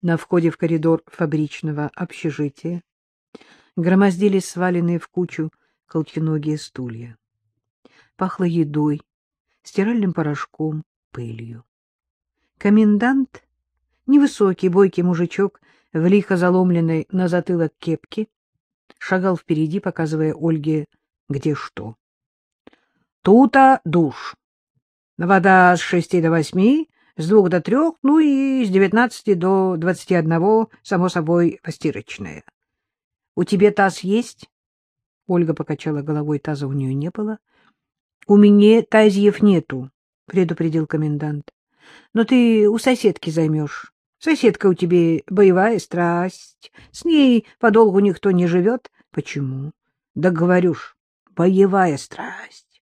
На входе в коридор фабричного общежития громоздились сваленные в кучу колченогие стулья. Пахло едой, стиральным порошком, пылью. Комендант, невысокий, бойкий мужичок в лихо заломленной на затылок кепке, шагал впереди, показывая Ольге, где что. — Тута душ. Вода с шести до восьми, с двух до трех, ну и с девятнадцати до двадцати одного, само собой, постирочная. — У тебя таз есть? Ольга покачала головой, таза у нее не было. — У меня тазьев нету, — предупредил комендант. — Но ты у соседки займешь. Соседка у тебя боевая страсть. С ней подолгу никто не живет. Почему? Да говорю ж, боевая страсть.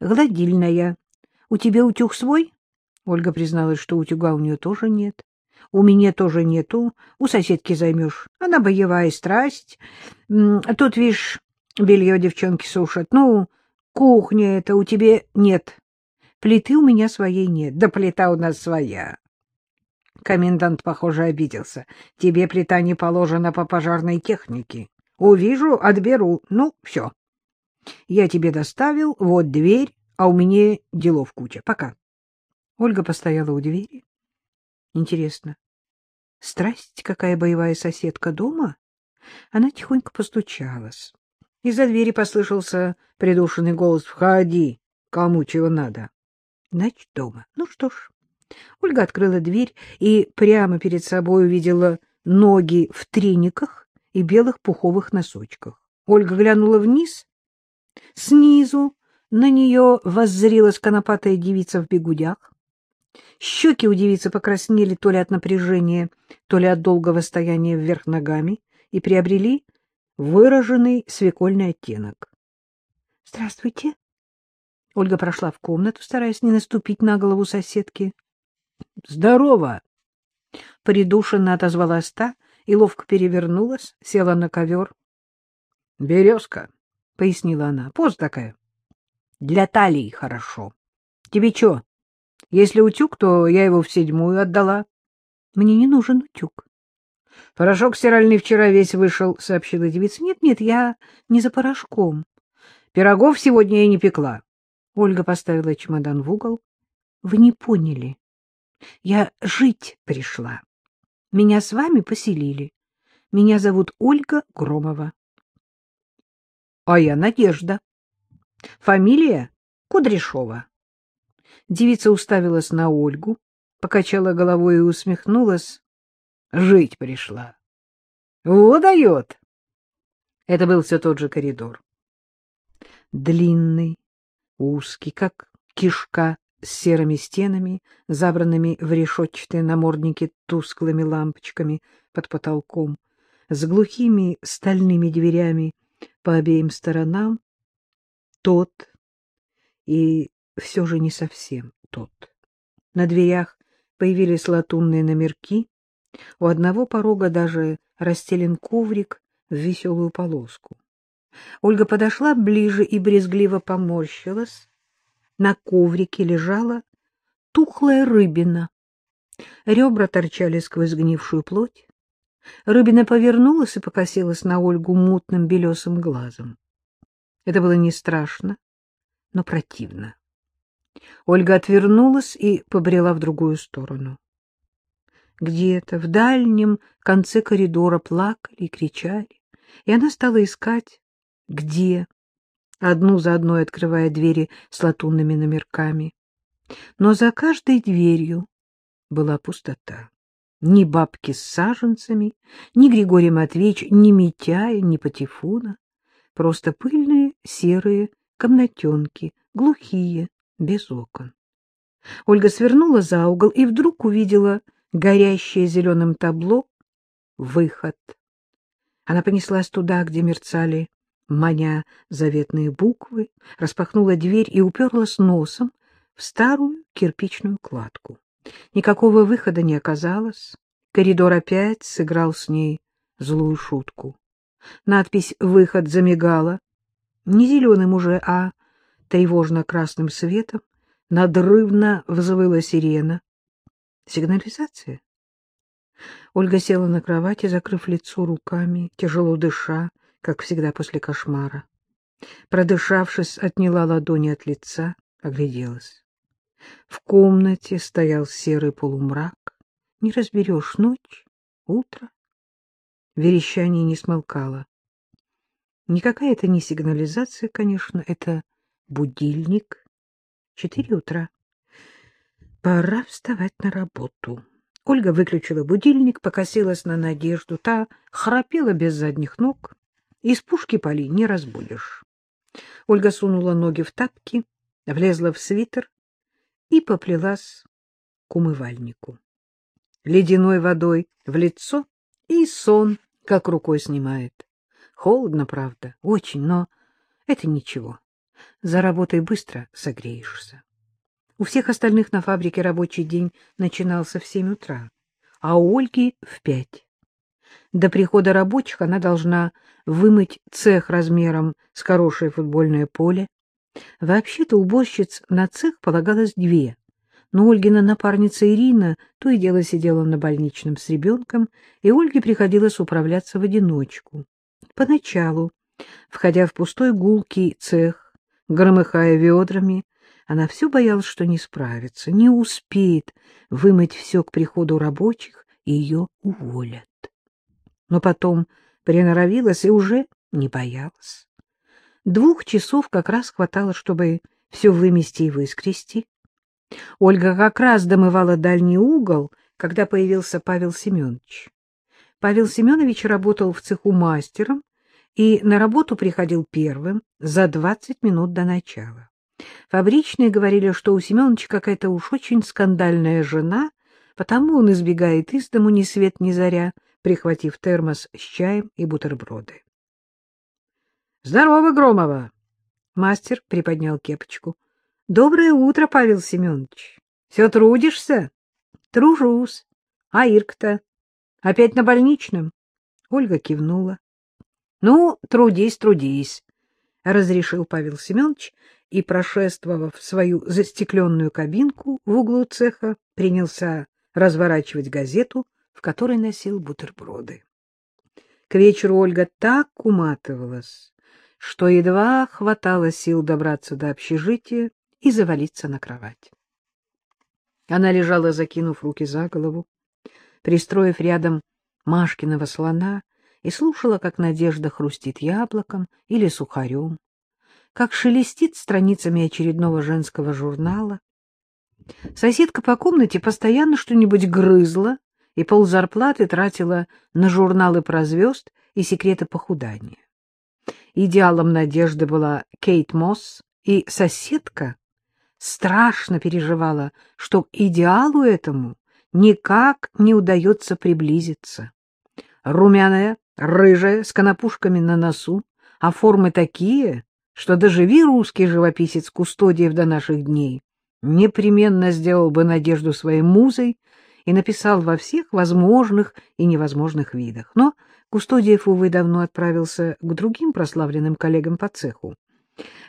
Гладильная. У тебя утюг свой? Ольга призналась, что утюга у нее тоже нет. У меня тоже нету. У соседки займешь. Она боевая страсть. Тут, видишь, белье девчонки сушат. Ну, кухня это у тебя нет. Плиты у меня своей нет. Да плита у нас своя. Комендант, похоже, обиделся. Тебе плита не положена по пожарной технике. Увижу, отберу. Ну, все. Я тебе доставил, вот дверь, а у меня делов куча. Пока. Ольга постояла у двери. Интересно, страсть какая боевая соседка дома? Она тихонько постучалась. Из-за двери послышался придушенный голос. «Входи, кому чего надо». Значит, дома. Ну что ж. Ольга открыла дверь и прямо перед собой увидела ноги в трениках и белых пуховых носочках. Ольга глянула вниз. Снизу на нее воззрилась конопатая девица в бегудях. Щеки у девицы покраснели то ли от напряжения, то ли от долгого стояния вверх ногами и приобрели выраженный свекольный оттенок. — Здравствуйте. Ольга прошла в комнату, стараясь не наступить на голову соседки. — Здорово! Придушенно отозвалась та и ловко перевернулась, села на ковер. — Березка, — пояснила она, — поздно такая. — Для талии хорошо. Тебе что? Если утюг, то я его в седьмую отдала. — Мне не нужен утюг. — Порошок стиральный вчера весь вышел, — сообщила девица. Нет, — Нет-нет, я не за порошком. Пирогов сегодня я не пекла. Ольга поставила чемодан в угол. — Вы не поняли. Я жить пришла. Меня с вами поселили. Меня зовут Ольга Громова. — А я Надежда. Фамилия Кудряшова. Девица уставилась на Ольгу, покачала головой и усмехнулась. Жить пришла. Вот дает. Это был все тот же коридор. Длинный, узкий, как кишка, с серыми стенами, забранными в решетчатые намордники тусклыми лампочками под потолком, с глухими стальными дверями по обеим сторонам. Тот и все же не совсем тот. На дверях появились латунные номерки, у одного порога даже расстелен коврик в веселую полоску. Ольга подошла ближе и брезгливо поморщилась. На коврике лежала тухлая рыбина. Ребра торчали сквозь гнившую плоть. Рыбина повернулась и покосилась на Ольгу мутным белесым глазом. Это было не страшно, но противно. Ольга отвернулась и побрела в другую сторону. Где-то в дальнем конце коридора плакали и кричали, и она стала искать, где, одну за одной открывая двери с латунными номерками. Но за каждой дверью была пустота. Ни бабки с саженцами, ни Григорий Матвеевич, ни Митяя, ни Патефуна. Просто пыльные серые комнатенки, глухие, без окон. Ольга свернула за угол и вдруг увидела горящее зеленым табло «Выход». Она понеслась туда, где мерцали маня заветные буквы, распахнула дверь и уперлась носом в старую кирпичную кладку. Никакого выхода не оказалось. Коридор опять сыграл с ней злую шутку. Надпись «Выход» замигала. Не зеленым уже, а тревожно-красным светом. Надрывно взвыла сирена. Сигнализация? Ольга села на кровати, закрыв лицо руками, тяжело дыша, как всегда после кошмара. Продышавшись, отняла ладони от лица, огляделась. В комнате стоял серый полумрак. Не разберешь, ночь, утро. Верещание не смолкало. Никакая это не сигнализация, конечно, это будильник. Четыре утра. Пора вставать на работу. Ольга выключила будильник, покосилась на Надежду. Та храпела без задних ног. Из пушки поли не разбудишь. Ольга сунула ноги в тапки, влезла в свитер и поплелась к умывальнику. Ледяной водой в лицо и сон как рукой снимает. Холодно, правда, очень, но это ничего. За работой быстро согреешься. У всех остальных на фабрике рабочий день начинался в семь утра, а у Ольги в пять. До прихода рабочих она должна вымыть цех размером с хорошее футбольное поле. Вообще-то уборщиц на цех полагалось две, но Ольгина напарница Ирина то и дело сидела на больничном с ребенком, и Ольге приходилось управляться в одиночку. Поначалу, входя в пустой гулкий цех, громыхая ведрами, она все боялась, что не справится, не успеет вымыть все к приходу рабочих, и ее уволят. Но потом приноровилась и уже не боялась. Двух часов как раз хватало, чтобы все вымести и выскрести. Ольга как раз домывала дальний угол, когда появился Павел Семенович. Павел Семенович работал в цеху мастером и на работу приходил первым за двадцать минут до начала. Фабричные говорили, что у Семеновича какая-то уж очень скандальная жена, потому он избегает из дому ни свет ни заря, прихватив термос с чаем и бутерброды. — Здорово, Громова! Мастер приподнял кепочку. — Доброе утро, Павел Семенович. Все трудишься? — Тружусь. А Ирка-то? Опять на больничном? Ольга кивнула. — Ну, трудись, трудись, — разрешил Павел Семенович и, прошествовав свою застекленную кабинку в углу цеха, принялся разворачивать газету, в которой носил бутерброды. К вечеру Ольга так уматывалась, что едва хватало сил добраться до общежития и завалиться на кровать. Она лежала, закинув руки за голову, пристроив рядом Машкиного слона, и слушала, как Надежда хрустит яблоком или сухарем, как шелестит страницами очередного женского журнала. Соседка по комнате постоянно что-нибудь грызла и ползарплаты тратила на журналы про звезд и секреты похудания. Идеалом Надежды была Кейт Мосс, и соседка страшно переживала, что идеалу этому никак не удается приблизиться. Румяная, рыжая, с конопушками на носу, а формы такие, что доживи русский живописец Кустодиев до наших дней, непременно сделал бы Надежду своей музой и написал во всех возможных и невозможных видах. Но Кустодиев, увы, давно отправился к другим прославленным коллегам по цеху.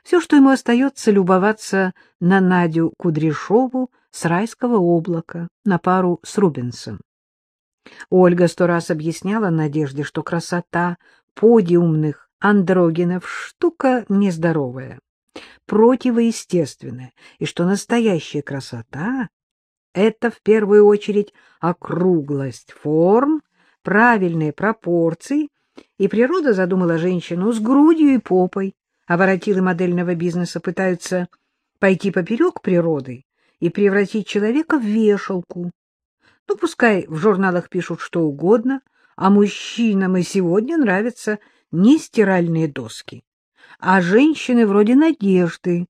Все, что ему остается, любоваться на Надю Кудряшову с райского облака на пару с Рубенсом. Ольга сто раз объясняла Надежде, что красота подиумных андрогинов штука нездоровая, противоестественная, и что настоящая красота — это в первую очередь округлость форм, правильные пропорции, и природа задумала женщину с грудью и попой, а воротилы модельного бизнеса пытаются пойти поперек природы и превратить человека в вешалку. Ну, пускай в журналах пишут что угодно, а мужчинам и сегодня нравятся не стиральные доски, а женщины вроде Надежды.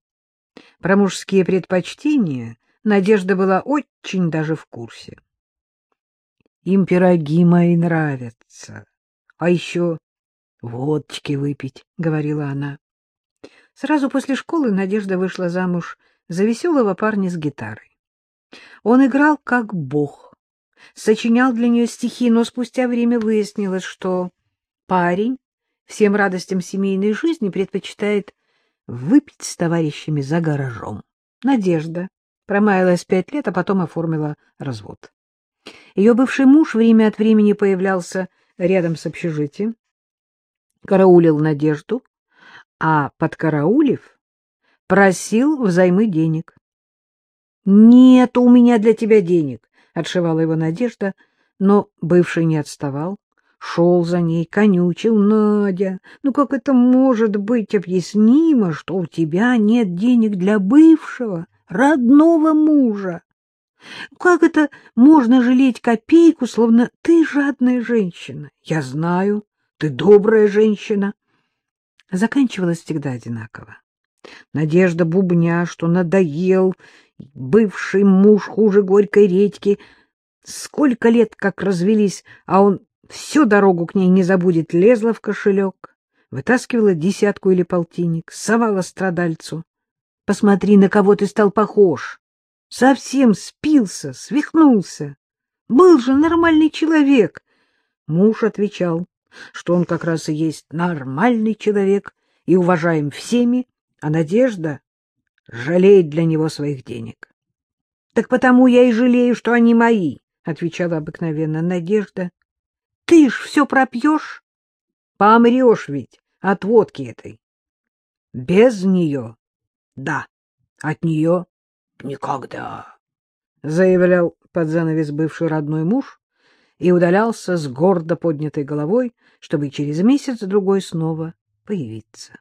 Про мужские предпочтения Надежда была очень даже в курсе. Им пироги мои нравятся, а еще водочки выпить, — говорила она. Сразу после школы Надежда вышла замуж за веселого парня с гитарой. Он играл как бог, сочинял для нее стихи, но спустя время выяснилось, что парень всем радостям семейной жизни предпочитает выпить с товарищами за гаражом. Надежда промаялась пять лет, а потом оформила развод. Ее бывший муж время от времени появлялся рядом с общежитием, караулил Надежду, а подкараулив, просил взаймы денег. — Нет у меня для тебя денег, — отшивала его Надежда, но бывший не отставал, шел за ней, конючил. — Надя, ну как это может быть объяснимо, что у тебя нет денег для бывшего, родного мужа? Как это можно жалеть копейку, словно ты жадная женщина? Я знаю, ты добрая женщина. Заканчивалось всегда одинаково. Надежда бубня, что надоел, бывший муж хуже горькой редьки. Сколько лет как развелись, а он всю дорогу к ней не забудет, лезла в кошелек, вытаскивала десятку или полтинник, совала страдальцу. Посмотри, на кого ты стал похож. Совсем спился, свихнулся. Был же нормальный человек. Муж отвечал, что он как раз и есть нормальный человек и уважаем всеми, а Надежда жалеет для него своих денег. — Так потому я и жалею, что они мои, — отвечала обыкновенно Надежда. — Ты ж все пропьешь, помрешь ведь от водки этой. — Без нее, да, от нее никогда, — заявлял под занавес бывший родной муж и удалялся с гордо поднятой головой, чтобы через месяц-другой снова появиться.